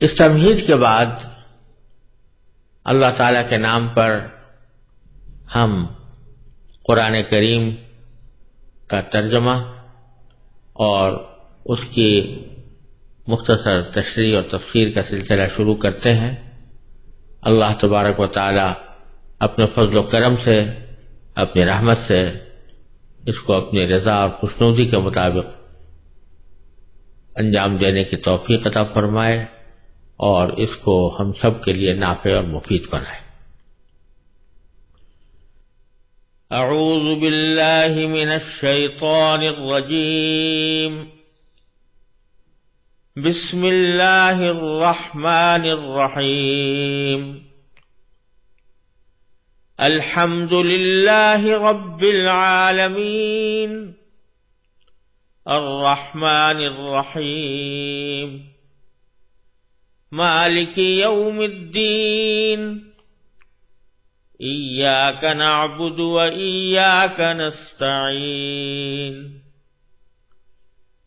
اس تمہید کے بعد اللہ تعالی کے نام پر ہم قرآن کریم کا ترجمہ اور اس کی مختصر تشریح اور تفسیر کا سلسلہ شروع کرتے ہیں۔ اللہ تبارک و تعالی اپنے فضل و کرم سے، اپنی رحمت سے اس کو اپنی رضا اور خوشنودی کے مطابق انجام دینے کی توفیق عطا فرمائے۔ اور اس کو ہم سب کے لیے نافع اور مفید بنائے۔ اعوذ باللہ من الشیطان الرجیم۔ بسم اللہ الرحمن الرحیم۔ الحمد للہ رب العالمین۔ الرحمن الرحیم۔ مالک یوم الدین ایاک نعبد و ایاک نستعین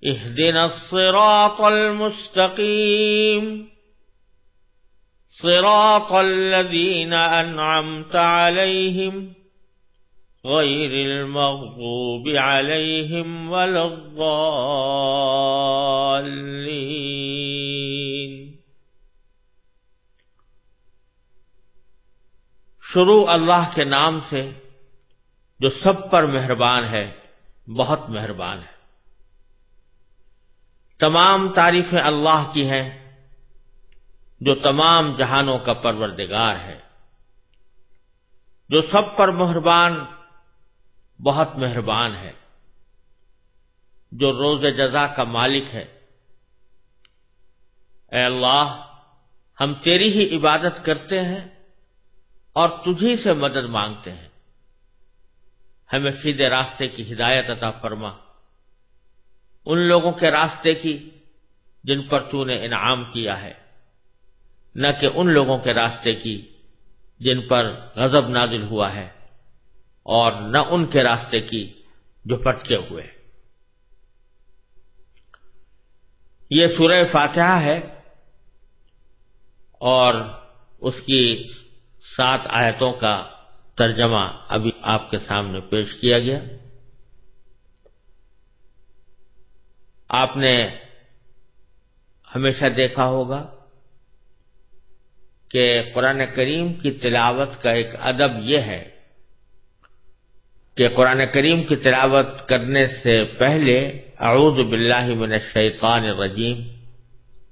اهدنا الصراط المستقيم صراط الذين أنعمت عليهم غير المغضوب عليهم ولا الضالين شروع اللہ کے نام سے جو سب پر مہربان ہے، بہت مہربان ہے۔ تمام تعریفیں اللہ کی ہیں، جو تمام جہانوں کا پروردگار ہے۔ جو سب پر مہربان، بہت مہربان ہے۔ جو روز جزا کا مالک ہے۔ اے اللہ، ہم تیری ہی عبادت کرتے ہیں اور تجھی سے مدد مانگتے ہیں۔ ہمیں سیدھے راستے کی ہدایت عطا فرما۔ ان لوگوں کے راستے کی جن پر تو نے انعام کیا ہے، نہ کہ ان لوگوں کے راستے کی جن پر غضب نازل ہوا ہے، اور نہ ان کے راستے کی جو پٹکے ہوئے۔ یہ سورہ فاتحہ ہے اور اس کی سات آیتوں کا ترجمہ ابھی آپ کے سامنے پیش کیا گیا۔ آپ نے ہمیشہ دیکھا ہوگا کہ قرآن کریم کی تلاوت کا ایک ادب یہ ہے کہ قرآن کریم کی تلاوت کرنے سے پہلے اعوذ باللہ من الشیطان الرجیم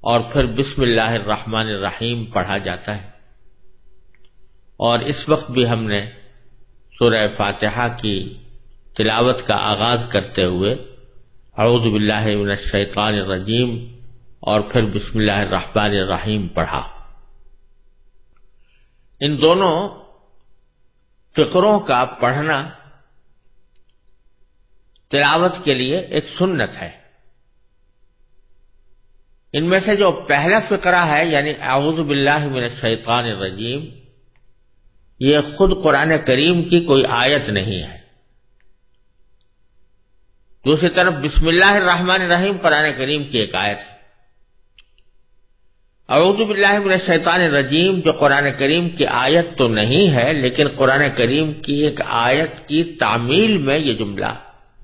اور پھر بسم اللہ الرحمن الرحیم پڑھا جاتا ہے۔ اور اس وقت بھی ہم نے سورہ فاتحہ کی تلاوت کا آغاز کرتے ہوئے اعوذ باللہ من الشیطان الرجیم اور پھر بسم اللہ الرحمن الرحیم پڑھا۔ ان دونوں فکروں کا پڑھنا تلاوت کے لیے ایک سنت ہے۔ ان میں سے جو پہلا فقرہ ہے یعنی اعوذ باللہ من الشیطان الرجیم یہ خود قرآن کریم کی کوئی آیت نہیں ہے۔ دوسری طرف بسم اللہ الرحمن الرحیم قرآن کریم کی ایک آیت ہے۔ اعوذ باللہ من الشیطان الرجیم، جو قرآن کریم کی آیت تو نہیں ہے، لیکن قرآن کریم کی ایک آیت کی تعمیل میں یہ جملہ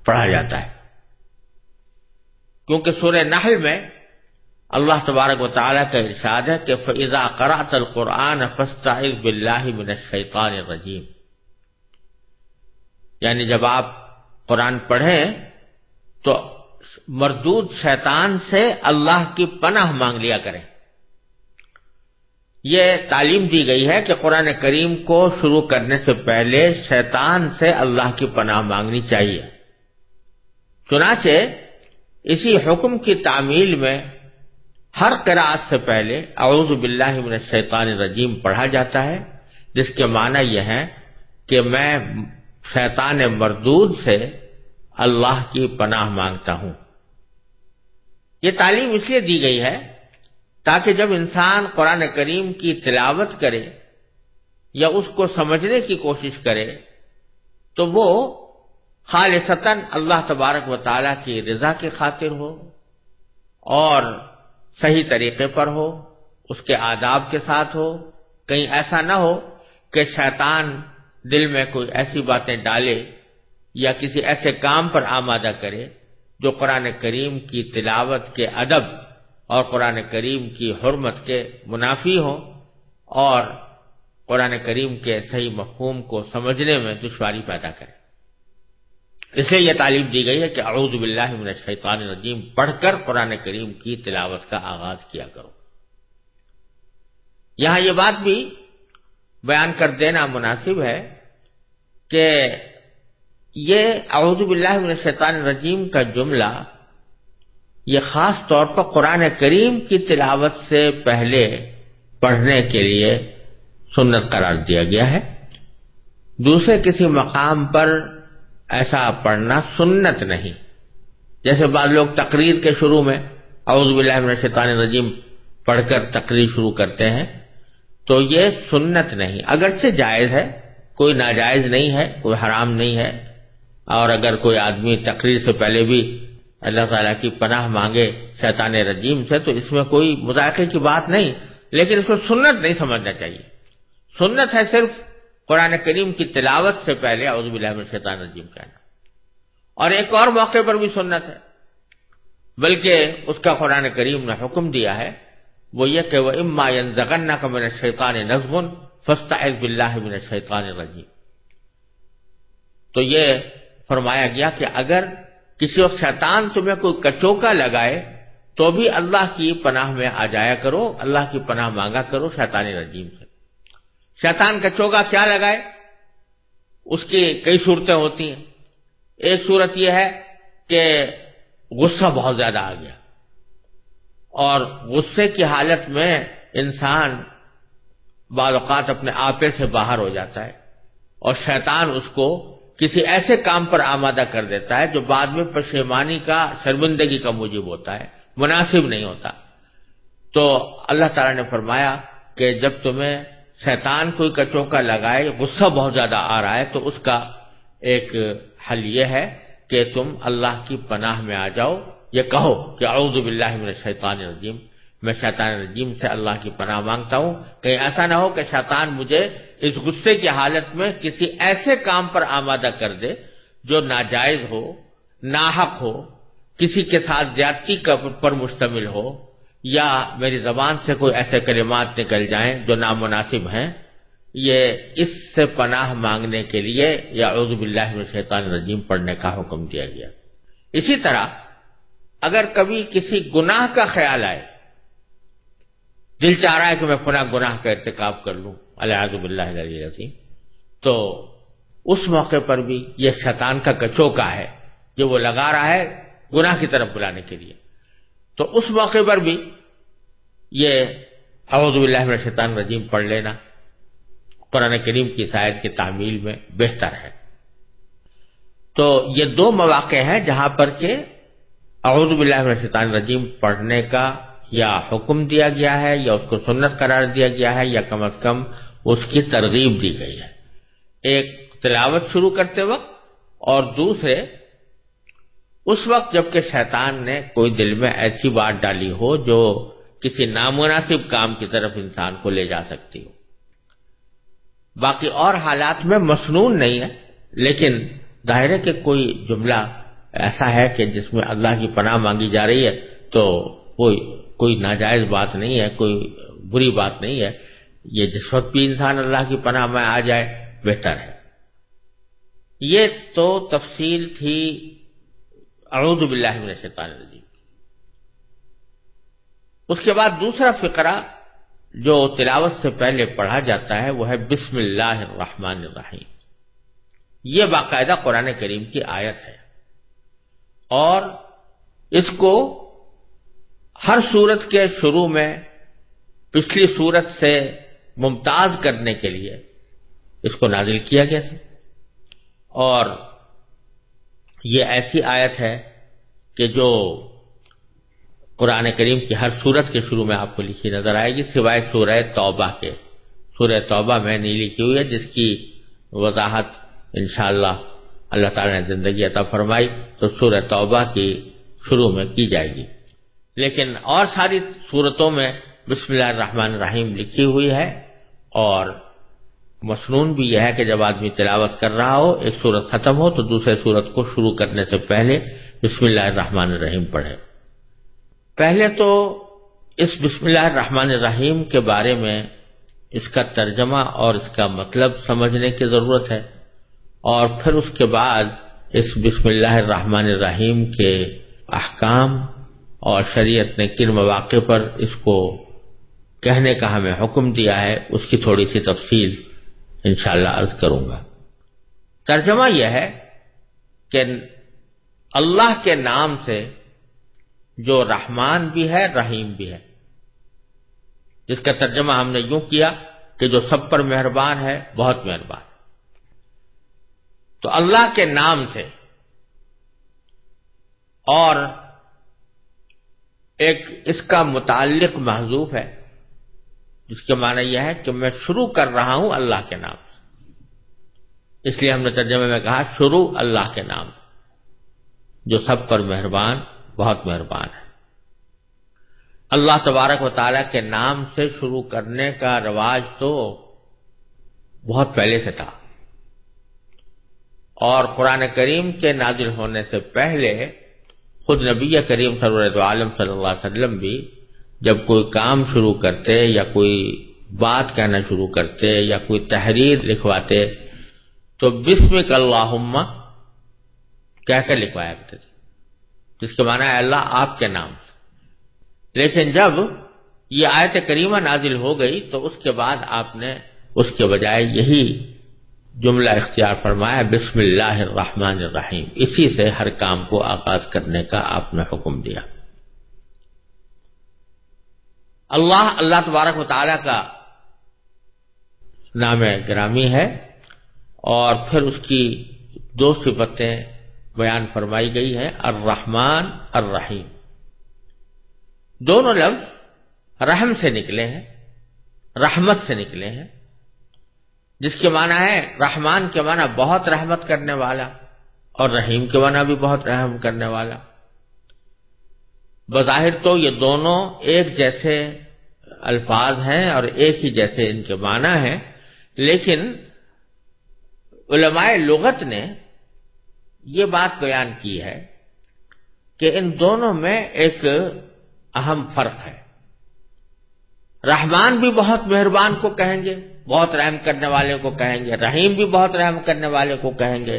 پڑھا جاتا ہے۔ کیونکہ سورہ نحل میں اللہ تبارک و تعالیٰ کا ارشاد ہے کہ فضا قرات القرآن فستعذ باللہ من الشیطان الرجیم یعنی جب آپ قرآن پڑھیں تو مردود شیطان سے اللہ کی پناہ مانگ لیا کریں۔ یہ تعلیم دی گئی ہے کہ قرآن کریم کو شروع کرنے سے پہلے شیطان سے اللہ کی پناہ مانگنی چاہیے۔ چنانچہ اسی حکم کی تعمیل میں ہر قرآت سے پہلے اعوذ باللہ من الشیطان الرجیم پڑھا جاتا ہے، جس کے معنی یہ ہے کہ میں شیطان مردود سے اللہ کی پناہ مانگتا ہوں۔ یہ تعلیم اس لیے دی گئی ہے تاکہ جب انسان قرآن کریم کی تلاوت کرے یا اس کو سمجھنے کی کوشش کرے، تو وہ خالصتاً اللہ تبارک و تعالی کی رضا کی خاطر ہو اور صحیح طریقے پر ہو، اس کے آداب کے ساتھ ہو، کہیں ایسا نہ ہو کہ شیطان دل میں کوئی ایسی باتیں ڈالے یا کسی ایسے کام پر آمادہ کرے جو قرآن کریم کی تلاوت کے ادب اور قرآن کریم کی حرمت کے منافی ہوں اور قرآن کریم کے صحیح مفہوم کو سمجھنے میں دشواری پیدا کرے۔ اس لیے یہ تعلیم دی گئی ہے کہ اعوذ باللہ من الشیطان الرجیم، پڑھ کر قرآن کریم کی تلاوت کا آغاز کیا کرو۔ یہاں یہ بات بھی بیان کر دینا مناسب ہے کہ یہ اعوذ باللہ من الشیطان الرجیم کا جملہ یہ خاص طور پر قرآن کریم کی تلاوت سے پہلے پڑھنے کے لیے سنت قرار دیا گیا ہے۔ دوسرے کسی مقام پر ایسا پڑھنا سنت نہیں۔ جیسے بعض لوگ تقریر کے شروع میں اعوذ باللہ من الشیطان الرجیم پڑھ کر تقریر شروع کرتے ہیں، تو یہ سنت نہیں۔ اگرچہ جائز ہے، کوئی ناجائز نہیں ہے، کوئی حرام نہیں ہے، اور اگر کوئی آدمی تقریر سے پہلے بھی اللہ تعالیٰ کی پناہ مانگے شیطان رجیم سے، تو اس میں کوئی مذاکرے کی بات نہیں، لیکن اس کو سنت نہیں سمجھنا چاہیے۔ سنت ہے صرف قرآن کریم کی تلاوت سے پہلے اعوذ باللہ من الشیطان الرجیم کہنا۔ اور ایک اور موقع پر بھی سنت ہے۔ بلکہ اس کا قرآن کریم نے حکم دیا ہے۔ وہ یہ کہ وہ اما زغن کا من شیطان نظم فستا بلّہ من شیطان الرجیم۔ تو یہ فرمایا گیا کہ اگر کسی وقت شیطان تمہیں کوئی کچوکا لگائے، تو بھی اللہ کی پناہ میں آ جایا کرو، اللہ کی پناہ مانگا کرو، شیطان رجیم سے۔ شیطان کچوکا کیا لگائے، اس کی کئی صورتیں ہوتی ہیں۔ ایک صورت یہ ہے کہ غصہ بہت زیادہ آ گیا۔ اور غصے کی حالت میں انسان بعض اوقات اپنے آپے سے باہر ہو جاتا ہے اور شیطان اس کو کسی ایسے کام پر آمادہ کر دیتا ہے جو بعد میں پشیمانی کا، شرمندگی کا موجب ہوتا ہے، مناسب نہیں ہوتا۔ تو اللہ تعالی نے فرمایا کہ جب تمہیں شیطان کوئی کچوں کا لگائے، غصہ بہت زیادہ آ رہا ہے، تو اس کا ایک حل یہ ہے کہ تم اللہ کی پناہ میں آ جاؤ۔ یہ کہو کہ اعوذ باللہ من الشیطان الرجیم، میں شیطان الرجیم سے اللہ کی پناہ مانگتا ہوں۔ کہیں ایسا نہ ہو کہ شیطان مجھے اس غصے کی حالت میں کسی ایسے کام پر آمادہ کر دے جو ناجائز ہو، ناحق ہو، کسی کے ساتھ زیادتی پر مشتمل ہو۔ یا میری زبان سے کوئی ایسے کلمات نکل جائیں جو نامناسب ہیں، یہ اس سے پناہ مانگنے کے لیے یا عزب باللہ من شیطان الرجیم پڑھنے کا حکم دیا گیا۔ اسی طرح اگر کبھی کسی گناہ کا خیال آئے، دل چاہ رہا ہے کہ میں پناہ گناہ کا ارتکاب کر لوں الحاظ اللہ علیہ تو اس موقع پر بھی یہ شیطان کا کچوکا ہے جو وہ لگا رہا ہے گناہ کی طرف بلانے کے لیے۔ تو اس موقع پر بھی یہ اعوذ باللہ من الشیطان رجیم پڑھ لینا۔ قرآن کریم کی شاید کی تعمیل میں بہتر ہے۔ تو یہ دو مواقع ہیں جہاں پر کہ اعوذ باللہ من الشیطان رجیم پڑھنے کا یا حکم دیا گیا ہے یا اس کو سنت قرار دیا گیا ہے یا کم از کم اس کی ترغیب دی گئی ہے۔ ایک تلاوت شروع کرتے وقت اور دوسرے اس وقت جبکہ شیطان نے کوئی دل میں ایسی بات ڈالی ہو جو کسی نامناسب کام کی طرف انسان کو لے جا سکتی ہو۔ باقی اور حالات میں مصنون نہیں ہے، لیکن ظاہر ہے کہ کوئی جملہ ایسا ہے کہ جس میں اللہ کی پناہ مانگی جا رہی ہے تو کوئی کوئی ناجائز بات نہیں ہے، کوئی بری بات نہیں ہے۔ یہ جس وقت بھی انسان اللہ کی پناہ میں آ جائے، بہتر ہے۔ یہ تو تفصیل تھی اعوذ باللہ من الشیطان الرجیم۔ اس کے بعد دوسرا فقرہ جو تلاوت سے پہلے پڑھا جاتا ہے، وہ ہے بسم اللہ الرحمن الرحیم۔ یہ باقاعدہ قرآن کریم کی آیت ہے۔ اور اس کو ہر صورت کے شروع میں، پچھلی صورت سے ممتاز کرنے کے لیے اس کو نازل کیا گیا تھا۔ اور یہ ایسی آیت ہے کہ جو قرآن کریم کی ہر صورت کے شروع میں آپ کو لکھی نظر آئے گی، سوائے سورہ توبہ کے۔ سورہ توبہ میں نہیں لکھی ہوئی ہے، جس کی وضاحت انشاءاللہ اللہ تعالی نے زندگی عطا فرمائی، تو سورہ توبہ کی شروع میں کی جائے گی۔ لیکن اور ساری صورتوں میں بسم اللہ الرحمن الرحیم لکھی ہوئی ہے اور مصنون بھی یہ ہے کہ جب آدمی تلاوت کر رہا ہو، ایک صورت ختم ہو تو دوسرے صورت کو شروع کرنے سے پہلے بسم اللہ الرحمن الرحیم پڑھے۔ پہلے تو اس بسم اللہ الرحمن الرحیم کے بارے میں اس کا ترجمہ اور اس کا مطلب سمجھنے کی ضرورت ہے اور پھر اس کے بعد اس بسم اللہ الرحمن الرحیم کے احکام اور شریعت نے کن مواقع پر اس کو کہنے کا ہمیں حکم دیا ہے، اس کی تھوڑی سی تفصیل۔ انشاءاللہ عرض کروں گا۔ ترجمہ یہ ہے کہ اللہ کے نام سے جو رحمان بھی ہے، رحیم بھی ہے۔ جس کا ترجمہ ہم نے یوں کیا کہ جو سب پر مہربان ہے، بہت مہربان۔ تو اللہ کے نام سے اور ایک اس کا متعلق محضوف ہے۔ جس کے معنی یہ ہے کہ میں شروع کر رہا ہوں اللہ کے نام سے۔ اس لیے ہم نے ترجمے میں کہا شروع اللہ کے نام جو سب پر مہربان، بہت مہربان ہے۔ اللہ تبارک و تعالی کے نام سے شروع کرنے کا رواج تو بہت پہلے سے تھا۔ اور قرآن کریم کے نازل ہونے سے پہلے خود نبی کریم صلی عالم صلی اللہ علیہ وسلم بھی جب کوئی کام شروع کرتے یا کوئی بات کہنا شروع کرتے یا کوئی تحریر لکھواتے تو بسم اللہ کہہ کر لکھوایا کرتے تھے۔ جس کے معنی ہے اللہ آپ کے نام سے۔ لیکن جب یہ آیت کریمہ نازل ہو گئی تو اس کے بعد آپ نے اس کے بجائے یہی جملہ اختیار فرمایا، بسم اللہ الرحمن الرحیم۔ اسی سے ہر کام کو آغاز کرنے کا آپ نے حکم دیا۔ اللہ اللہ تبارک و تعالی کا نام گرامی ہے اور پھر اس کی دو صفتیں بیان فرمائی گئی ہے الرحمن، الرحیم۔ دونوں لفظ رحم سے نکلے ہیں، رحمت سے نکلے ہیں، جس کے معنی ہے رحمان کے معنی بہت رحمت کرنے والا اور رحیم کے معنی بھی بہت رحم کرنے والا۔ بظاہر تو یہ دونوں ایک جیسے الفاظ ہیں اور ایک ہی جیسے ان کے معنی ہیں، لیکن علماء لغت نے یہ بات بیان کی ہے کہ ان دونوں میں ایک اہم فرق ہے۔ رحمان بھی بہت مہربان کو کہیں گے، بہت رحم کرنے والے کو کہیں گے، رحیم بھی بہت رحم کرنے والے کو کہیں گے،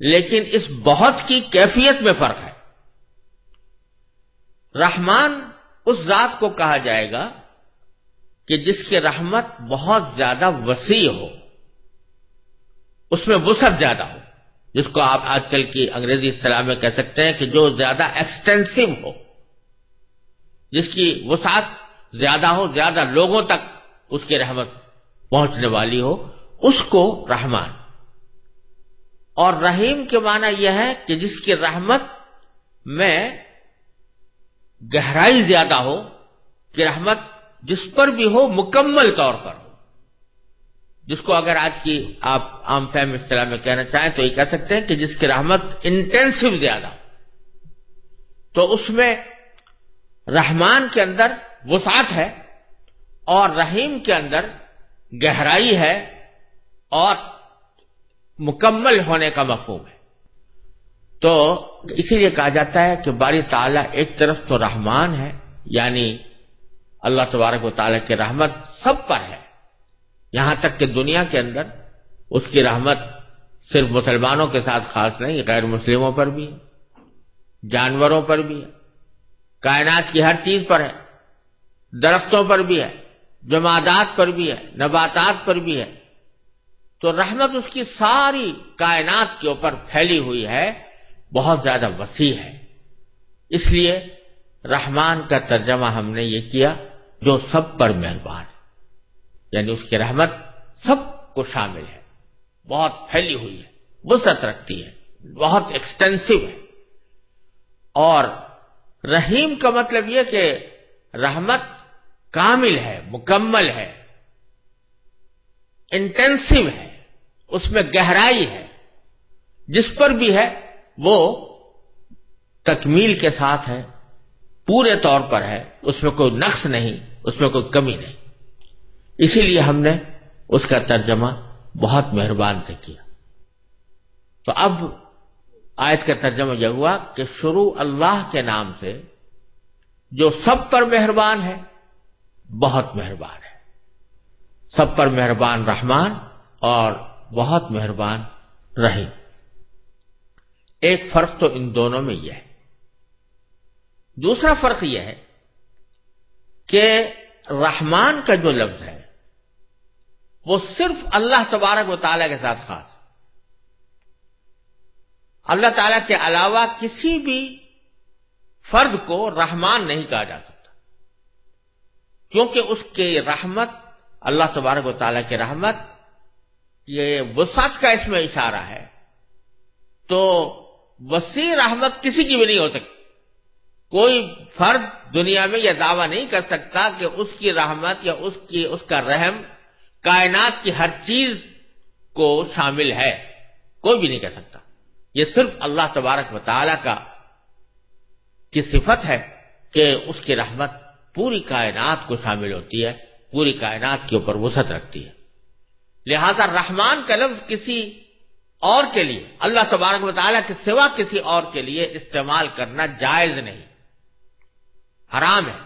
لیکن اس بہت کی کیفیت میں فرق ہے۔ رحمان اس ذات کو کہا جائے گا کہ جس کی رحمت بہت زیادہ وسیع ہو، اس میں وسعت زیادہ ہو، جس کو آپ آج کل کی انگریزی اصطلاح میں کہہ سکتے ہیں کہ جو زیادہ ایکسٹینسو ہو، جس کی وسعت زیادہ ہو، زیادہ لوگوں تک اس کی رحمت پہنچنے والی ہو، اس کو رحمان۔ اور رحیم کے معنی یہ ہے کہ جس کی رحمت میں گہرائی زیادہ ہو کہ رحمت جس پر بھی ہو مکمل طور پر ہو۔ جس کو اگر آج کی آپ عام فہم اصطلاح میں کہنا چاہیں تو یہ کہہ سکتے ہیں کہ جس کی رحمت انٹینسو زیادہ ہو، تو اس میں رحمان کے اندر وسعت ہے اور رحیم کے اندر گہرائی ہے اور مکمل ہونے کا مفہوم ہے۔ تو اسی لیے کہا جاتا ہے کہ باری تعالیٰ ایک طرف تو رحمان ہے یعنی اللہ تبارک و تعالیٰ کی رحمت سب پر ہے۔ یہاں تک کہ دنیا کے اندر اس کی رحمت صرف مسلمانوں کے ساتھ خاص نہیں، غیر مسلموں پر بھی ہے، جانوروں پر بھی ہے، کائنات کی ہر چیز پر ہے، درختوں پر بھی ہے، جمادات پر بھی ہے، نباتات پر بھی ہے۔ تو رحمت اس کی ساری کائنات کے اوپر پھیلی ہوئی ہے۔ بہت زیادہ وسیع ہے۔ اس لیے رحمان کا ترجمہ ہم نے یہ کیا جو سب پر مہربان یعنی اس کی رحمت سب کو شامل ہے۔ بہت پھیلی ہوئی ہے، وسعت رکھتی ہے، بہت ایکسٹینسو ہے۔ اور رحیم کا مطلب یہ کہ رحمت کامل ہے، مکمل ہے انٹینسو ہے، اس میں گہرائی ہے۔ جس پر بھی ہے وہ تکمیل کے ساتھ ہے، پورے طور پر ہے، اس میں کوئی نقص نہیں، اس میں کوئی کمی نہیں۔ اسی لیے ہم نے اس کا ترجمہ بہت مہربان سے کیا۔ تو اب آیت کا ترجمہ یہ ہوا کہ شروع اللہ کے نام سے جو سب پر مہربان ہے، بہت مہربان ہے۔ سب پر مہربان رحمان اور بہت مہربان رحیم۔ ایک فرق تو ان دونوں میں یہ ہے۔ دوسرا فرق یہ ہے کہ رحمان کا جو لفظ ہے، وہ صرف اللہ تبارک و تعالیٰ کے ساتھ خاص۔ اللہ تعالیٰ کے علاوہ کسی بھی فرد کو رحمان نہیں کہا جا سکتا۔ کیونکہ اس کی رحمت، اللہ تبارک و تعالیٰ کی رحمت، یہ وسعت کا اس میں اشارہ ہے۔ تو وسیع رحمت کسی کی بھی نہیں ہو سکتی۔ کوئی فرد دنیا میں یہ دعویٰ نہیں کر سکتا کہ اس کی رحمت یا اس کی، اس کا رحم کائنات کی ہر چیز کو شامل ہے۔ کوئی بھی نہیں کہہ سکتا۔ یہ صرف اللہ تبارک و تعالی کا، کی صفت ہے کہ اس کی رحمت پوری کائنات کو شامل ہوتی ہے، پوری کائنات کے اوپر وسعت رکھتی ہے۔ لہذا رحمان کا لفظ کسی اور کے لیے اللہ تبارک و تعالیٰ کے سوا کسی اور کے لیے استعمال کرنا جائز نہیں۔ حرام ہے۔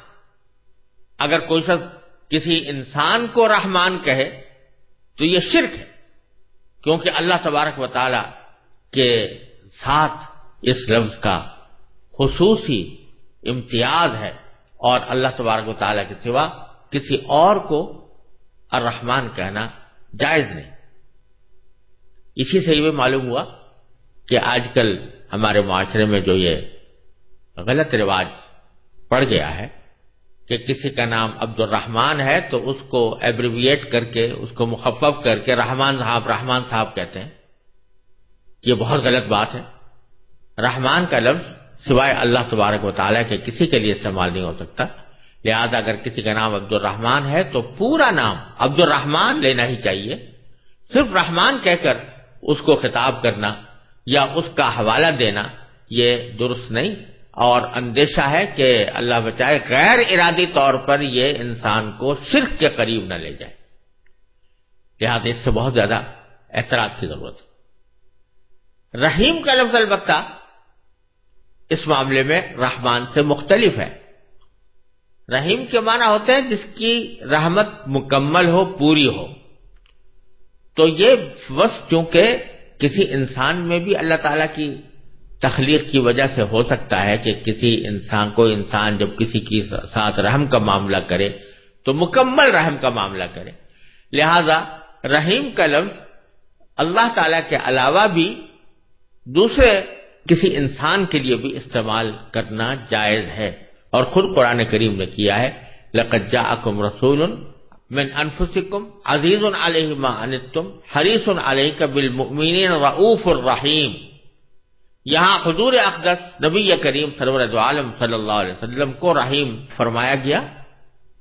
اگر کوئی شخص کسی انسان کو رحمان کہے تو یہ شرک ہے، کیونکہ اللہ تبارک و تعالی کے ساتھ اس لفظ کا خصوصی امتیاز ہے اور اللہ تبارک و تعالیٰ کے سوا کسی اور کو الرحمان کہنا جائز نہیں۔ اسی سے یہ معلوم ہوا کہ آج کل ہمارے معاشرے میں جو یہ غلط رواج پڑ گیا ہے کہ کسی کا نام عبد الرحمان ہے تو اس کو ایبریویٹ کر کے، اس کو مخفف کر کے رحمان صاحب رحمان صاحب کہتے ہیں۔ یہ بہت غلط بات ہے۔ رحمان کا لفظ سوائے اللہ تبارک و تعالیٰ کے کسی کے لیے استعمال نہیں ہو سکتا۔ لہذا اگر کسی کا نام عبد الرحمان ہے تو پورا نام عبد الرحمان لینا ہی چاہیے۔ صرف رحمان کہہ کر اس کو خطاب کرنا یا اس کا حوالہ دینا، یہ درست نہیں۔ اور اندیشہ ہے کہ اللہ بچائے غیر ارادی طور پر یہ انسان کو شرک کے قریب نہ لے جائے۔ لہٰذا اس سے بہت زیادہ احتراج کی ضرورت ہے۔ رحیم کا لفظ البتہ اس معاملے میں رحمان سے مختلف ہے۔ رحیم کے معنی ہوتے ہیں جس کی رحمت مکمل ہو، پوری ہو۔ تو یہ بس چونکہ کسی انسان میں بھی اللہ تعالی کی تخلیق کی وجہ سے ہو سکتا ہے کہ کسی انسان کو انسان جب کسی کی ساتھ رحم کا معاملہ کرے تو مکمل رحم کا معاملہ کرے۔ لہذا رحیم کا لفظ اللہ تعالی کے علاوہ بھی دوسرے کسی انسان کے لیے بھی استعمال کرنا جائز ہے اور خود قرآن کریم نے کیا ہے، لقد جاءکم رسول من انفسکم، عزیز علیہ ما انتم حریص علیہ بالمؤمنین رعوف الرحیم یہاں حضور اقدس نبی کریم سرور عالم صلی اللہ علیہ وسلم کو رحیم فرمایا گیا۔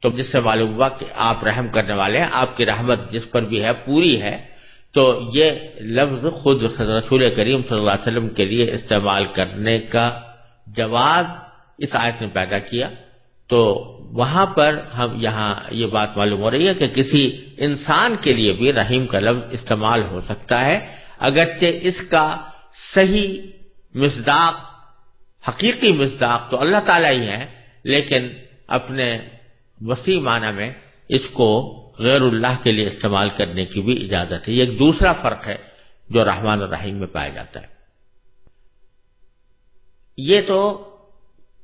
تو جس سے معلوم ہوا کہ آپ رحم کرنے والے ہیں، آپ کی رحمت جس پر بھی ہے، پوری ہے۔ تو یہ لفظ خود رسول کریم صلی اللہ علیہ وسلم کے لیے استعمال کرنے کا جواز اس آیت نے پیدا کیا۔ تو وہاں پر ہم یہاں یہ بات معلوم ہو رہی ہے کہ کسی انسان کے لیے بھی رحیم کا لفظ استعمال ہو سکتا ہے، اگرچہ اس کا صحیح مزداق حقیقی مزداق تو اللہ تعالیٰ ہی ہے لیکن اپنے وسیع معنی میں اس کو غیر اللہ کے لیے استعمال کرنے کی بھی اجازت ہے۔ یہ ایک دوسرا فرق ہے جو رحمان الرحیم میں پایا جاتا ہے۔ یہ تو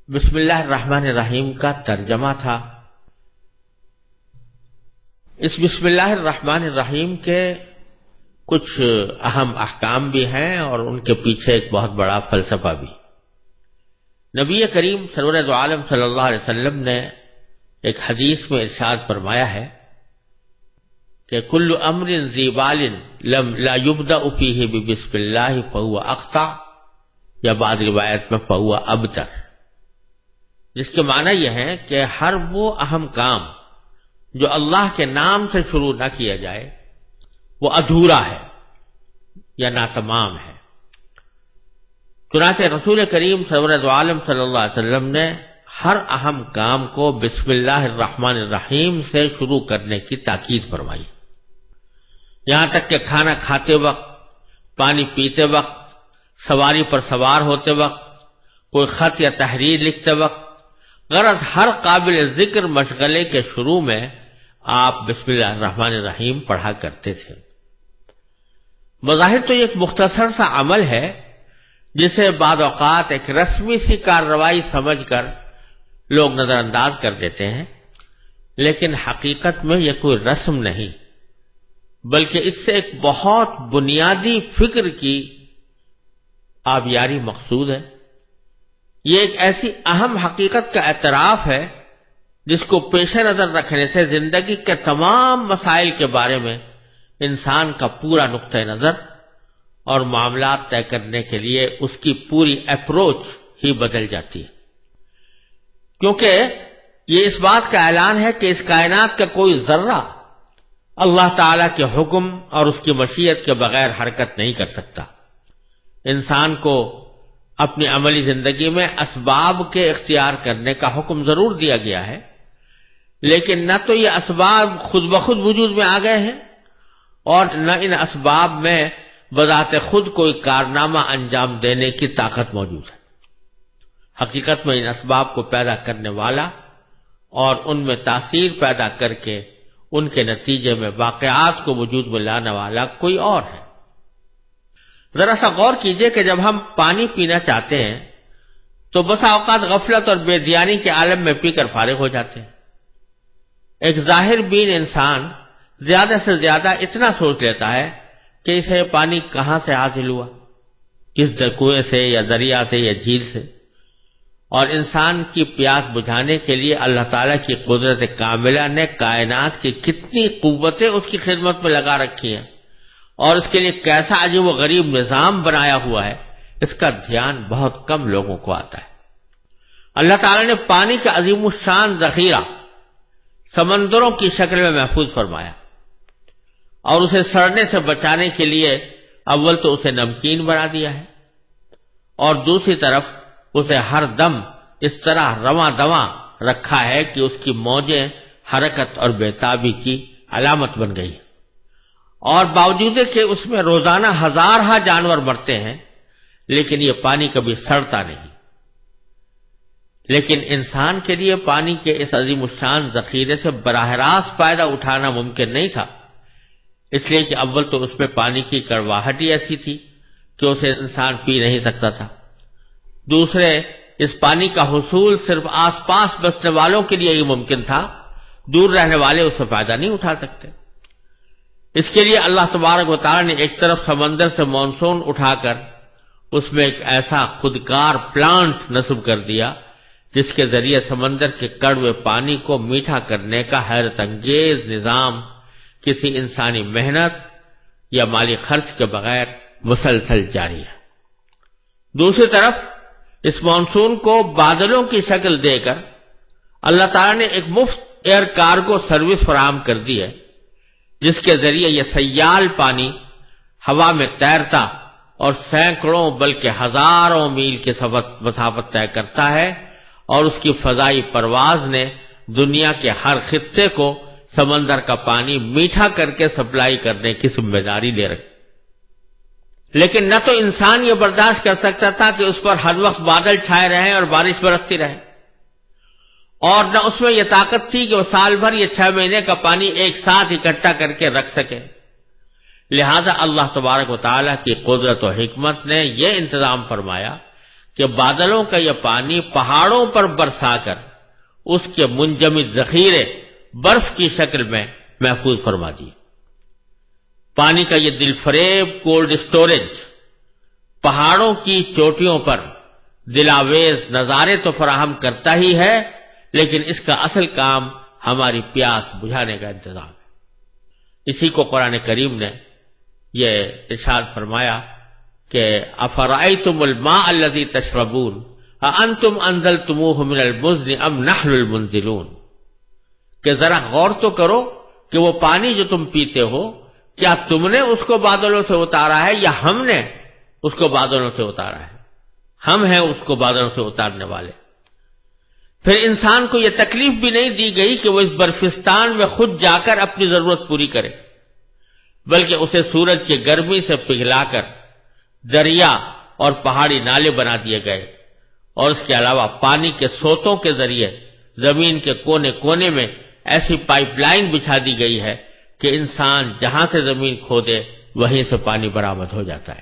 بسم اللہ الرحمن الرحیم کا ترجمہ تھا۔ اس بسم اللہ الرحمن الرحیم کے کچھ اہم احکام بھی ہیں اور ان کے پیچھے ایک بہت بڑا فلسفہ بھی۔ نبی کریم سرور عالم صلی اللہ علیہ وسلم نے ایک حدیث میں ارشاد فرمایا ہے کہ کل امر زیبال لم لا يبدا فيه بسم اللہ فهو اقطع، یا بعد روایت میں فهو ابتر۔ جس کے معنی یہ ہے کہ ہر وہ اہم کام جو اللہ کے نام سے شروع نہ کیا جائے، وہ ادھورا ہے یا ناتمام ہے۔ چنانچہ رسول کریم صور عالم صلی اللہ علیہ وسلم نے ہر اہم کام کو بسم اللہ الرحمن الرحیم سے شروع کرنے کی تاکید فرمائی۔ یہاں تک کہ کھانا کھاتے وقت، پانی پیتے وقت، سواری پر سوار ہوتے وقت، کوئی خط یا تحریر لکھتے وقت غرض ہر قابل ذکر مشغلے کے شروع میں آپ بسم اللہ الرحمن الرحیم پڑھا کرتے تھے۔ بظاہر تو یہ ایک مختصر سا عمل ہے جسے بعض اوقات ایک رسمی سی کارروائی سمجھ کر لوگ نظر انداز کر دیتے ہیں، لیکن حقیقت میں یہ کوئی رسم نہیں، بلکہ اس سے ایک بہت بنیادی فکر کی آبیاری مقصود ہے۔ یہ ایک ایسی اہم حقیقت کا اعتراف ہے جس کو پیش نظر رکھنے سے زندگی کے تمام مسائل کے بارے میں انسان کا پورا نقطۂ نظر اور معاملات طے کرنے کے لیے اس کی پوری اپروچ ہی بدل جاتی ہے۔ کیونکہ یہ اس بات کا اعلان ہے کہ اس کائنات کا کوئی ذرہ اللہ تعالی کے حکم اور اس کی مشیت کے بغیر حرکت نہیں کر سکتا۔ انسان کو اپنی عملی زندگی میں اسباب کے اختیار کرنے کا حکم ضرور دیا گیا ہے، لیکن نہ تو یہ اسباب خود بخود وجود میں آ گئے ہیں اور نہ ان اسباب میں بذات خود کوئی کارنامہ انجام دینے کی طاقت موجود ہے۔ حقیقت میں ان اسباب کو پیدا کرنے والا اور ان میں تاثیر پیدا کر کے ان کے نتیجے میں واقعات کو وجود میں لانے والا کوئی اور ہے۔ ذرا سا غور کیجیے کہ جب ہم پانی پینا چاہتے ہیں، تو بسا اوقات غفلت اور بے دیانی کے عالم میں پی کر فارغ ہو جاتے ہیں۔ ایک ظاہر بین انسان زیادہ سے زیادہ اتنا سوچ لیتا ہے کہ اسے پانی کہاں سے حاصل ہوا، کس کنویں سے یا دریا سے یا جھیل سے۔ اور انسان کی پیاس بجھانے کے لیے اللہ تعالی کی قدرت کاملہ نے کائنات کی کتنی قوتیں اس کی خدمت میں لگا رکھی ہیں۔ اور اس کے لیے کیسا عجیب و غریب نظام بنایا ہوا ہے، اس کا دھیان بہت کم لوگوں کو آتا ہے۔ اللہ تعالی نے پانی کا عظیم الشان ذخیرہ سمندروں کی شکل میں محفوظ فرمایا اور اسے سڑنے سے بچانے کے لیے اول تو اسے نمکین بنا دیا ہے اور دوسری طرف اسے ہر دم اس طرح رواں دواں رکھا ہے کہ اس کی موجیں حرکت اور بےتابی کی علامت بن گئی۔ اور باوجود کہ اس میں روزانہ ہزار ہا جانور مرتے ہیں، لیکن یہ پانی کبھی سڑتا نہیں۔ لیکن انسان کے لیے پانی کے اس عظیم الشان ذخیرے سے براہ راست فائدہ اٹھانا ممکن نہیں تھا۔ اس لیے کہ اول تو اس میں پانی کی کڑواہٹ ہی ایسی تھی کہ اسے انسان پی نہیں سکتا تھا۔ دوسرے، اس پانی کا حصول صرف آس پاس بسنے والوں کے لیے ہی ممکن تھا، دور رہنے والے اس سے فائدہ نہیں اٹھا سکتے۔ اس کے لیے اللہ تبارک و تعالی نے ایک طرف سمندر سے مانسون اٹھا کر اس میں ایک ایسا خودکار پلانٹ نصب کر دیا، جس کے ذریعے سمندر کے کڑوے پانی کو میٹھا کرنے کا حیرت انگیز نظام کسی انسانی محنت یا مالی خرچ کے بغیر مسلسل جاری ہے۔ دوسری طرف، اس مانسون کو بادلوں کی شکل دے کر اللہ تعالی نے ایک مفت ایئر کارگو سروس فراہم کر دی ہے۔ جس کے ذریعے یہ سیال پانی ہوا میں تیرتا اور سینکڑوں بلکہ ہزاروں میل کے سفر مسافت طے کرتا ہے اور اس کی فضائی پرواز نے دنیا کے ہر خطے کو سمندر کا پانی میٹھا کر کے سپلائی کرنے کی ذمہ داری لے رکھی لیکن نہ تو انسان یہ برداشت کر سکتا تھا کہ اس پر ہر وقت بادل چھائے رہیں اور بارش برستی رہے۔ اور نہ اس میں یہ طاقت تھی کہ وہ سال بھر یہ چھ مہینے کا پانی ایک ساتھ اکٹھا کر کے رکھ سکے۔ لہذا اللہ تبارک و تعالیٰ کی قدرت و حکمت نے یہ انتظام فرمایا کہ بادلوں کا یہ پانی پہاڑوں پر برسا کر اس کے منجمد ذخیرے برف کی شکل میں محفوظ فرما دیے۔ پانی کا یہ دل فریب کولڈ اسٹوریج پہاڑوں کی چوٹیوں پر دلاویز نظارے تو فراہم کرتا ہی ہے لیکن اس کا اصل کام ہماری پیاس بجھانے کا انتظام ہے۔ اسی کو قرآن کریم نے یہ ارشاد فرمایا کہ افرائی تم الما الزی تشربون ان تم انزل من المزن ام نحل المنزلون؟ کہ ذرا غور تو کرو کہ وہ پانی جو تم پیتے ہو، کیا تم نے اس کو بادلوں سے اتارا ہے یا ہم نے اس کو بادلوں سے اتارا ہے؟ ہم ہیں اس کو بادلوں سے اتارنے والے۔ پھر انسان کو یہ تکلیف بھی نہیں دی گئی کہ وہ اس برفستان میں خود جا کر اپنی ضرورت پوری کرے، بلکہ اسے سورج کی گرمی سے پگھلا کر دریا اور پہاڑی نالے بنا دیے گئے۔ اور اس کے علاوہ پانی کے سوتوں کے ذریعے زمین کے کونے کونے میں ایسی پائپ لائن بچھا دی گئی ہے کہ انسان جہاں سے زمین کھودے وہیں سے پانی برآمد ہو جاتا ہے۔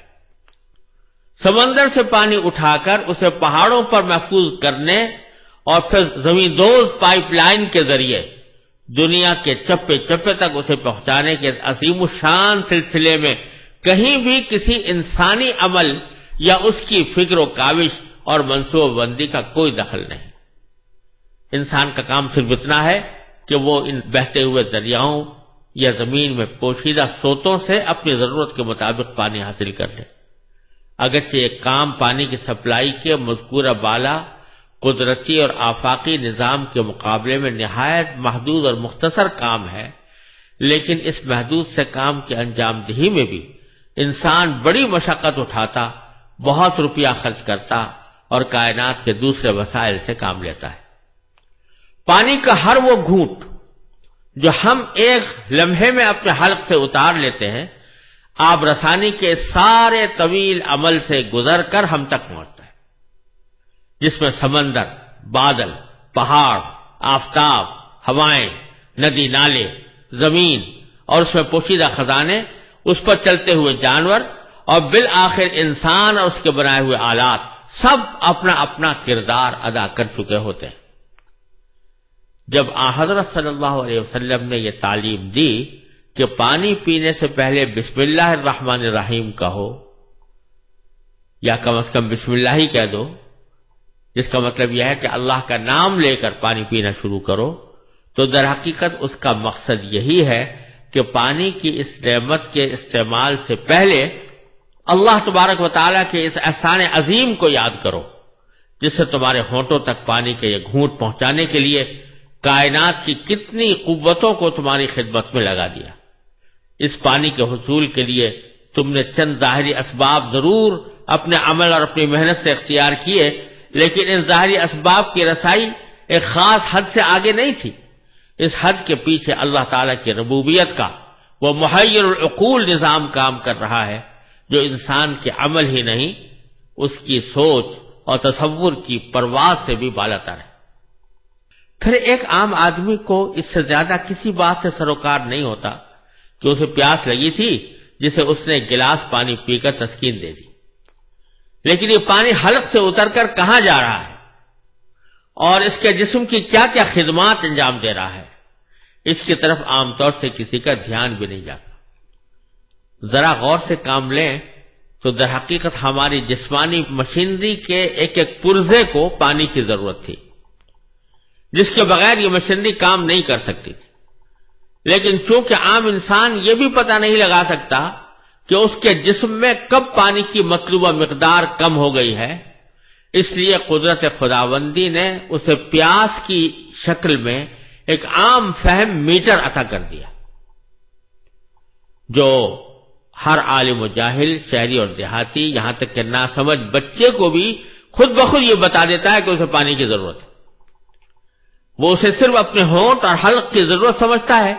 سمندر سے پانی اٹھا کر اسے پہاڑوں پر محفوظ کرنے اور پھر زمین دوز پائپ لائن کے ذریعے دنیا کے چپے چپے تک اسے پہنچانے کے عظیم الشان سلسلے میں کہیں بھی کسی انسانی عمل یا اس کی فکر و کاوش اور منصوبہ بندی کا کوئی دخل نہیں۔ انسان کا کام صرف اتنا ہے کہ وہ ان بہتے ہوئے دریاؤں یا زمین میں پوشیدہ سوتوں سے اپنی ضرورت کے مطابق پانی حاصل کر لے اگرچہ ایک کام پانی کی سپلائی کے مذکورہ بالا قدرتی اور آفاقی نظام کے مقابلے میں نہایت محدود اور مختصر کام ہے، لیکن اس محدود سے کام کی انجام دہی میں بھی انسان بڑی مشقت اٹھاتا، بہت روپیہ خرچ کرتا اور کائنات کے دوسرے وسائل سے کام لیتا ہے۔ پانی کا ہر وہ گھونٹ جو ہم ایک لمحے میں اپنے حلق سے اتار لیتے ہیں، آب رسانی کے سارے طویل عمل سے گزر کر ہم تک پہنچتا جس میں سمندر، بادل، پہاڑ، آفتاب، ہوائیں، ندی، نالے، زمین اور اس میں پوشیدہ خزانے اس پر چلتے ہوئے جانور اور بالآخر انسان اور اس کے بنائے ہوئے آلات سب اپنا اپنا کردار ادا کر چکے ہوتے ہیں۔ جب آ حضرت صلی اللہ علیہ وسلم نے یہ تعلیم دی کہ پانی پینے سے پہلے بسم اللہ الرحمن الرحیم کہو، یا کم از کم بسم اللہ ہی کہہ دو جس کا مطلب یہ ہے کہ اللہ کا نام لے کر پانی پینا شروع کرو، تو در حقیقت اس کا مقصد یہی ہے کہ پانی کی اس نعمت کے استعمال سے پہلے اللہ تبارک و تعالیٰ کے اس احسان عظیم کو یاد کرو، جس سے تمہارے ہونٹوں تک پانی کے یہ گھونٹ پہنچانے کے لیے کائنات کی کتنی قوتوں کو تمہاری خدمت میں لگا دیا۔ اس پانی کے حصول کے لیے تم نے چند ظاہری اسباب ضرور اپنے عمل اور اپنی محنت سے اختیار کیے لیکن ان ظاہری اسباب کی رسائی ایک خاص حد سے آگے نہیں تھی۔ اس حد کے پیچھے اللہ تعالی کی ربوبیت کا وہ محیر العقول نظام کام کر رہا ہے، جو انسان کے عمل ہی نہیں، اس کی سوچ اور تصور کی پرواز سے بھی بالا تر ہے۔ پھر ایک عام آدمی کو اس سے زیادہ کسی بات سے سروکار نہیں ہوتا کہ اسے پیاس لگی تھی جسے اس نے گلاس پانی پی کر تسکین دے دی۔ لیکن یہ پانی حلق سے اتر کر کہاں جا رہا ہے؟ اور اس کے جسم کی کیا کیا خدمات انجام دے رہا ہے؟ اس کی طرف عام طور سے کسی کا دھیان بھی نہیں جاتا۔ ذرا غور سے کام لیں تو در حقیقت ہماری جسمانی مشینری کے ایک ایک پرزے کو پانی کی ضرورت تھی، جس کے بغیر یہ مشینری کام نہیں کر سکتی تھی۔ لیکن چونکہ عام انسان یہ بھی پتہ نہیں لگا سکتا کہ اس کے جسم میں کب پانی کی مطلوبہ مقدار کم ہو گئی ہے، اس لیے قدرت خداوندی نے اسے پیاس کی شکل میں ایک عام فہم میٹر عطا کر دیا، جو ہر عالم و جاہل، شہری اور دیہاتی یہاں تک کہ نہ سمجھ بچے کو بھی خود بخود یہ بتا دیتا ہے کہ اسے پانی کی ضرورت ہے۔ وہ اسے صرف اپنے ہونٹ اور حلق کی ضرورت سمجھتا ہے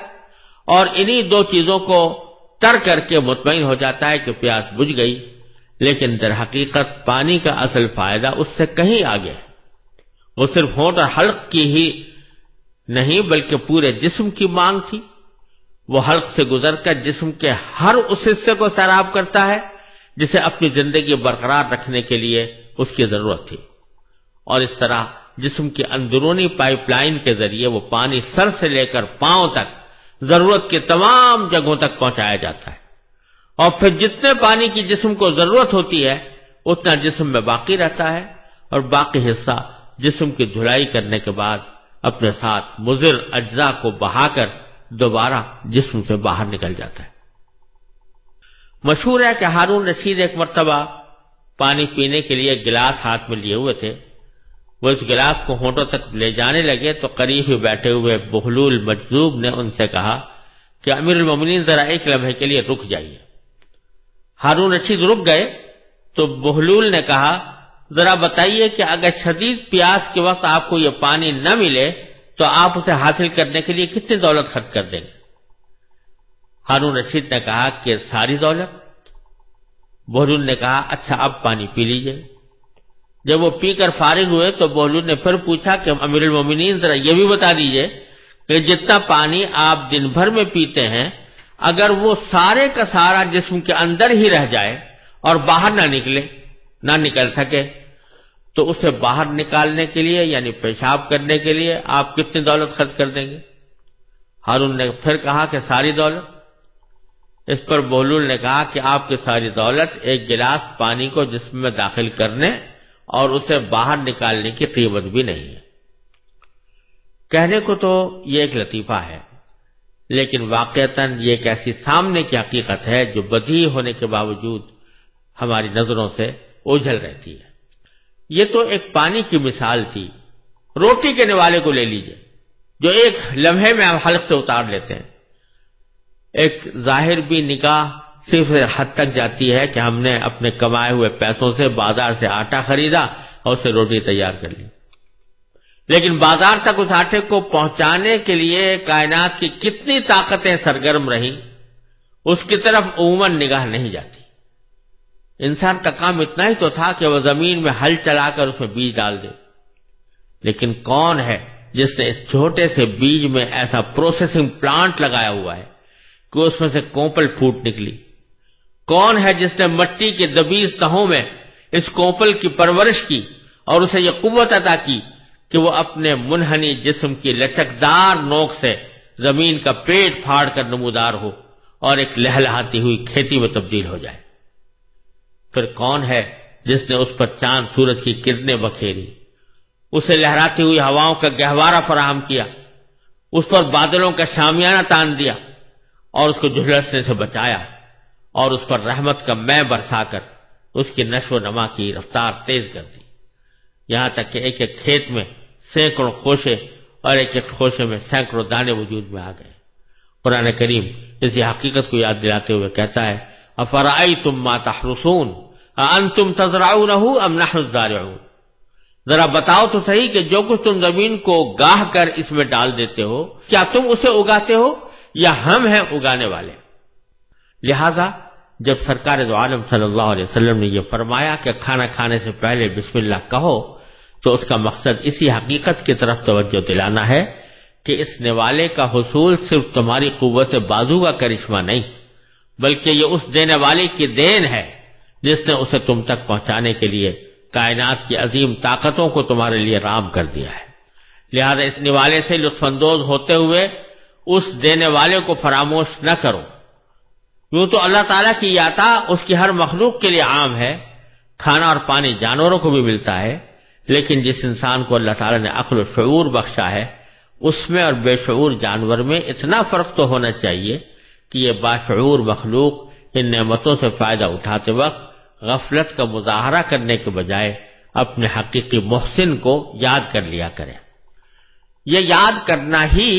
اور انہی دو چیزوں کو تر کر کے مطمئن ہو جاتا ہے کہ پیاس بجھ گئی، لیکن در حقیقت پانی کا اصل فائدہ اس سے کہیں آگے ہے۔ وہ صرف ہونٹ اور حلق کی ہی نہیں، بلکہ پورے جسم کی مانگ تھی۔ وہ حلق سے گزر کر جسم کے ہر اس حصے کو سیراب کرتا ہے، جسے اپنی زندگی برقرار رکھنے کے لیے اس کی ضرورت تھی۔ اور اس طرح جسم کی اندرونی پائپ لائن کے ذریعے وہ پانی سر سے لے کر پاؤں تک ضرورت کے تمام جگہوں تک پہنچایا جاتا ہے۔ اور پھر جتنے پانی کی جسم کو ضرورت ہوتی ہے، اتنا جسم میں باقی رہتا ہے۔ اور باقی حصہ جسم کی دھلائی کرنے کے بعد اپنے ساتھ مضر اجزاء کو بہا کر دوبارہ جسم سے باہر نکل جاتا ہے۔ مشہور ہے کہ ہارون رشید ایک مرتبہ پانی پینے کے لیے گلاس ہاتھ میں لیے ہوئے تھے۔ وہ اس گلاس کو ہونٹوں تک لے جانے لگے تو قریب ہی بیٹھے ہوئے بہلول مجذوب نے ان سے کہا کہ امیر المومنین ذرا ایک لمحے کے لیے رک جائیے۔ ہارون رشید رک گئے تو بہلول نے کہا، ذرا بتائیے کہ اگر شدید پیاس کے وقت آپ کو یہ پانی نہ ملے تو آپ اسے حاصل کرنے کے لیے کتنی دولت خرچ کر دیں گے؟ ہارون رشید نے کہا، کہ ساری دولت؟ بہلول نے کہا اچھا اب پانی پی لیجیے۔ جب وہ پی کر فارغ ہوئے تو بہلول نے پھر پوچھا کہ امیر المومنین ذرا یہ بھی بتا دیجیے کہ جتنا پانی آپ دن بھر میں پیتے ہیں، اگر وہ سارے کا سارا جسم کے اندر ہی رہ جائے اور باہر نہ نکلے، نہ نکل سکے، تو اسے باہر نکالنے کے لیے یعنی پیشاب کرنے کے لیے آپ کتنی دولت خرچ کر دیں گے؟ ہارون نے پھر کہا کہ ساری دولت؟ اس پر بولول نے کہا کہ آپ کی ساری دولت ایک گلاس پانی کو جسم میں داخل کرنے اور اسے باہر نکالنے کی قیمت بھی نہیں ہے۔ کہنے کو تو یہ ایک لطیفہ ہے، لیکن واقعتاً یہ ایک ایسی سامنے کی حقیقت ہے جو بدھی ہونے کے باوجود ہماری نظروں سے اوجھل رہتی ہے۔ یہ تو ایک پانی کی مثال تھی۔ روٹی کے نوالے کو لے لیجیے، جو ایک لمحے میں آپ حلق سے اتار لیتے ہیں۔ ایک ظاہر بھی نکاح صرف حد تک جاتی ہے کہ ہم نے اپنے کمائے ہوئے پیسوں سے بازار سے آٹا خریدا اور اسے روٹی تیار کر لی۔ لیکن بازار تک اس آٹے کو پہنچانے کے لیے کائنات کی کتنی طاقتیں سرگرم رہیں، اس کی طرف عموماً نگاہ نہیں جاتی۔ انسان کا کام اتنا ہی تو تھا کہ وہ زمین میں ہل چلا کر اس میں بیج ڈال دے۔ لیکن کون ہے جس نے اس چھوٹے سے بیج میں ایسا پروسیسنگ پلانٹ لگایا ہوا ہے کہ اس میں سے کوپل پھوٹ نکلی؟ کون ہے جس نے مٹی کے دبیز تہوں میں اس کوپل کی پرورش کی اور اسے یہ قوت عطا کی کہ وہ اپنے منہنی جسم کی لچکدار نوک سے زمین کا پیٹ پھاڑ کر نمودار ہو اور ایک لہلہاتی ہوئی کھیتی میں تبدیل ہو جائے۔ پھر کون ہے جس نے اس پر چاند سورج کی کرنیں بکھیری؟ اسے لہراتی ہوئی ہواؤں کا گہوارہ فراہم کیا، اس پر بادلوں کا شامیانہ تان دیا اور اس کو جھلسنے سے بچایا۔ اور اس پر رحمت کا میں برسا کر اس کی نشو و نما کی رفتار تیز کر دی۔ یہاں تک کہ ایک ایک کھیت میں سینکڑوں خوشے اور ایک ایک خوشے میں سینکڑوں دانے وجود میں آ گئے۔ قرآن کریم اسی حقیقت کو یاد دلاتے ہوئے کہتا ہے افرائی تم ماتا رسون ان تم تذراؤ رہو ام نہ ذرا بتاؤ تو صحیح کہ جو کچھ تم زمین کو گاہ کر اس میں ڈال دیتے ہو، کیا تم اسے اگاتے ہو یا ہم ہیں اگانے والے؟ لہذا جب سرکار دو عالم صلی اللہ علیہ وسلم نے یہ فرمایا کہ کھانا کھانے سے پہلے بسم اللہ کہو، تو اس کا مقصد اسی حقیقت کی طرف توجہ دلانا ہے کہ اس نوالے کا حصول صرف تمہاری قوت بازو کا کرشمہ نہیں، بلکہ یہ اس دینے والے کی دین ہے جس نے اسے تم تک پہنچانے کے لیے کائنات کی عظیم طاقتوں کو تمہارے لیے رام کر دیا ہے۔ لہذا اس نوالے سے لطف اندوز ہوتے ہوئے اس دینے والے کو فراموش نہ کرو۔ یوں تو اللہ تعالیٰ کی یاتا اس کی ہر مخلوق کے لیے عام ہے۔ کھانا اور پانی جانوروں کو بھی ملتا ہے، لیکن جس انسان کو اللہ تعالیٰ نے عقل و شعور بخشا ہے، اس میں اور بے شعور جانور میں اتنا فرق تو ہونا چاہیے کہ یہ باشعور مخلوق ان نعمتوں سے فائدہ اٹھاتے وقت غفلت کا مظاہرہ کرنے کے بجائے اپنے حقیقی محسن کو یاد کر لیا کرے۔ یہ یاد کرنا ہی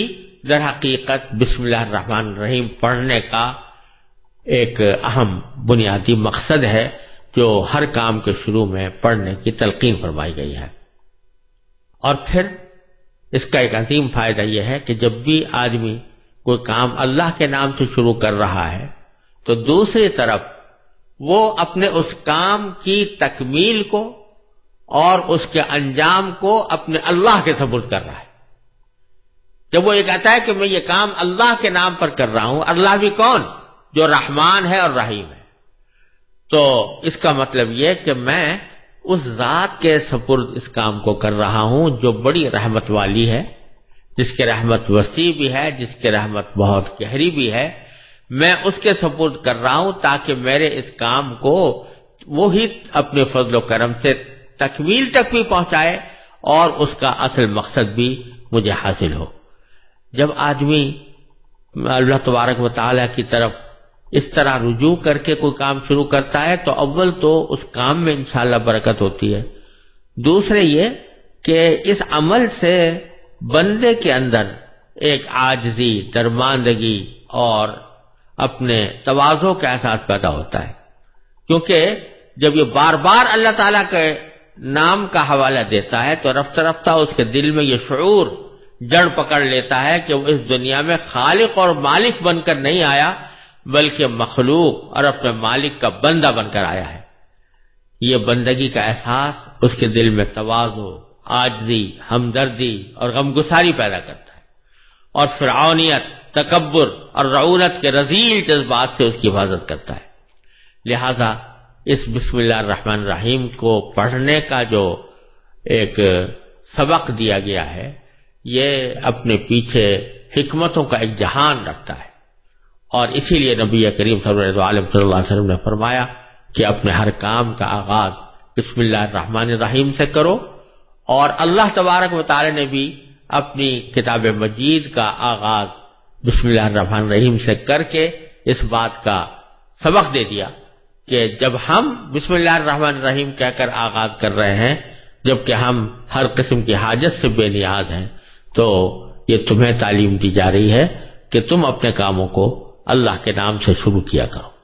در حقیقت بسم اللہ الرحمن الرحیم پڑھنے کا ایک اہم بنیادی مقصد ہے جو ہر کام کے شروع میں پڑھنے کی تلقین فرمائی گئی ہے۔ اور پھر اس کا ایک عظیم فائدہ یہ ہے کہ جب بھی آدمی کوئی کام اللہ کے نام سے شروع کر رہا ہے، تو دوسری طرف وہ اپنے اس کام کی تکمیل کو اور اس کے انجام کو اپنے اللہ کے سبرد کر رہا ہے۔ جب وہ یہ کہتا ہے کہ میں یہ کام اللہ کے نام پر کر رہا ہوں، اللہ بھی کون؟ جو رحمان ہے اور رحیم ہے۔ تو اس کا مطلب یہ کہ میں اس ذات کے سپرد اس کام کو کر رہا ہوں جو بڑی رحمت والی ہے، جس کے رحمت وسیع بھی ہے، جس کے رحمت بہت گہری بھی ہے۔ میں اس کے سپرد کر رہا ہوں تاکہ میرے اس کام کو وہی اپنے فضل و کرم سے تکمیل تک بھی پہنچائے اور اس کا اصل مقصد بھی مجھے حاصل ہو۔ جب آدمی اللہ تبارک و کی طرف اس طرح رجوع کر کے کوئی کام شروع کرتا ہے تو اول تو اس کام میں انشاءاللہ برکت ہوتی ہے۔ دوسرے یہ کہ اس عمل سے بندے کے اندر ایک آجزی درماندگی اور اپنے توازوں کا احساس پیدا ہوتا ہے۔ کیونکہ جب یہ بار بار اللہ تعالیٰ کے نام کا حوالہ دیتا ہے تو رفتہ رفتہ اس کے دل میں یہ شعور جڑ پکڑ لیتا ہے کہ وہ اس دنیا میں خالق اور مالک بن کر نہیں آیا۔ بلکہ مخلوق اور اپنے مالک کا بندہ بن کر آیا ہے۔ یہ بندگی کا احساس اس کے دل میں توازو آجزی ہمدردی اور غمگساری پیدا کرتا ہے۔ اور فرعونیت، تکبر اور رعونت کے رضیل جذبات سے اس کی حفاظت کرتا ہے۔ لہذا اس بسم اللہ الرحمن الرحیم کو پڑھنے کا جو ایک سبق دیا گیا ہے، یہ اپنے پیچھے حکمتوں کا ایک جہان رکھتا ہے۔ اور اسی لیے نبی کریم صلی اللہ علیہ وسلم نے فرمایا کہ اپنے ہر کام کا آغاز بسم اللہ الرحمن الرحیم سے کرو اور اللہ تبارک و تعالی نے بھی اپنی کتاب مجید کا آغاز بسم اللہ الرحمن الرحیم سے کر کے اس بات کا سبق دے دیا کہ جب ہم بسم اللہ الرحمن الرحیم کہہ کر آغاز کر رہے ہیں جبکہ ہم ہر قسم کی حاجت سے بے نیاز ہیں، تو یہ تمہیں تعلیم دی جا رہی ہے کہ تم اپنے کاموں کو اللہ کے نام سے شروع کیا کرو۔